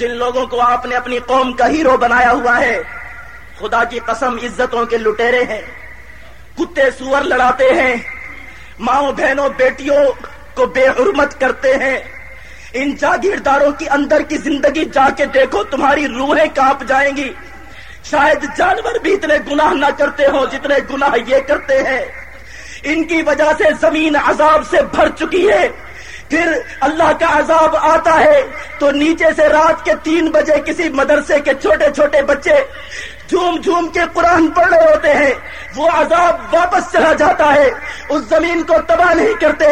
جن لوگوں کو آپ نے اپنی قوم کا ہیرو بنایا ہوا ہے، خدا کی قسم عزتوں کے لٹیرے ہیں، کتے سور لڑاتے ہیں، ماؤں، بہنوں، بیٹیوں کو بے حرمت کرتے ہیں۔ ان جاگیرداروں کی اندر کی زندگی جا کے دیکھو، تمہاری روحیں کانپ جائیں گی۔ شاید جانور بھی اتنے گناہ نہ کرتے ہو جتنے گناہ یہ کرتے ہیں۔ ان کی وجہ سے زمین عذاب سے بھر چکی ہے۔ پھر اللہ کا عذاب آتا ہے۔ تو نیچے سے رات کے تین بجے کسی مدرسے کے چھوٹے چھوٹے بچے جھوم جھوم کے قرآن پڑھ رہے ہوتے ہیں۔ وہ عذاب واپس چلا جاتا ہے۔ اس زمین کو تباہ نہیں کرتے۔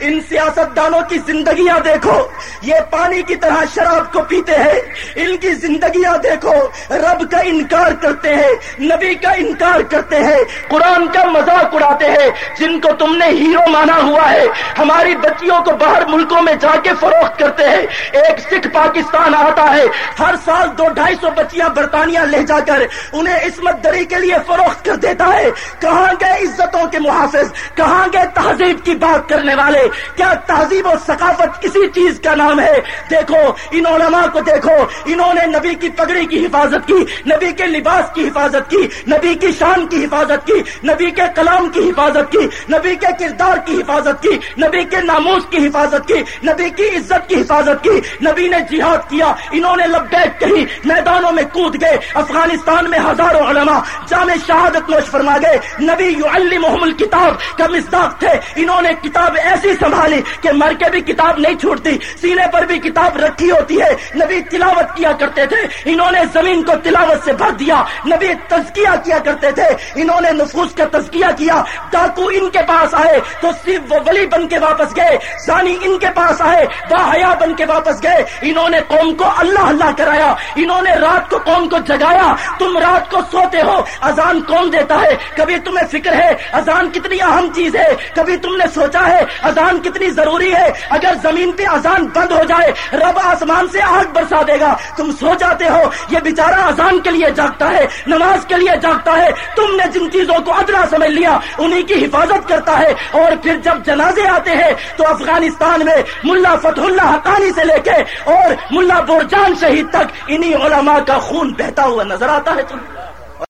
ان سیاست دانوں کی زندگیاں دیکھو۔ یہ پانی کی طرح شراب کو پیتے ہیں۔ ان کی زندگیاں دیکھو۔ رب کا انکار کرتے ہیں۔ نبی کا انکار کرتے ہیں۔ قرآن کا مذاق اڑاتے ہیں۔ جن کو تم نے ہیرو مانا ہوا ہے، ہماری بچیوں کو باہر ملکوں میں جا کے فروخت کرتے ہیں۔ ایک سکھ پاکستان آتا ہے۔ ہر سال دو ڈھائی سو بچیاں برطانیہ لے جا کر انہیں عصمت دری کے لیے فروخت کر دیتا ہے۔ کہاں گئے عزتوں کے محافظ؟ کہاں گئے تہذیب کی بات کرنے والے؟ کیا تہذیب و ثقافت کسی چیز کا نام ہے؟ دیکھو، ان علماء کو دیکھو۔ انہوں نے نبی کی پگڑی کی حفاظت کی، نبی کے لباس کی حفاظت کی، نبی کی شان کی حفاظت کی، نبی کے کلام کی حفاظت کی، نبی کے کردار کی حفاظت کی، نبی کے ناموز کی حفاظت کی، نبی کی عزت کی حفاظت کی، نبی نے جہاد کیا۔ انہوں نے لبیک کہی، میدانوں میں کود گئے، افغانستان میں میں ہزاروں علماء جامع شہادت نوش فرما گئے، نبی یو محمل کتاب کا مزداق تھے۔ انہوں نے کتاب ایسی سنبھالی کہ مر کے بھی کتاب نہیں چھوٹتی سینے پر بھی کتاب رکھی ہوتی ہے۔ نبی تلاوت کیا کرتے تھے، انہوں نے زمین کو تلاوت سے بھر دیا۔ نبی تزکیہ کیا کرتے تھے، انہوں نے نفوس کا تزکیہ کیا۔ ڈاکو ان کے پاس آئے تو صرف وہ ولی بن کے واپس گئے، زانی ان کے پاس آئے وہ حیا بن کے واپس گئے۔ انہوں نے قوم کو اللہ اللہ کرایا، انہوں نے رات کو قوم کو جگایا۔ تم رات کو سوتے ہو، اذان کون دیتا ہے؟ کبھی تمہیں فکر ہے اذان کتنی اہم چیز ہے؟ کبھی تم نے سوچا ہے اذان کتنی ضروری ہے؟ اگر زمین پہ اذان بند ہو جائے، رب آسمان سے آگ برسا دے گا۔ تم سو جاتے ہو، یہ بیچارہ اذان کے لیے جاگتا ہے، نماز کے لیے جاگتا ہے۔ تم نے جن چیزوں کو ادنا سمجھ لیا، انہی کی حفاظت کرتا ہے۔ اور پھر جب جنازے آتے ہیں، تو افغانستان میں ملا فتح اللہ حقانی سے لے کے اور ملا بورجان شہید تک انہی علماء کا خون بہتا ہوا نظر آتا ہے۔ 就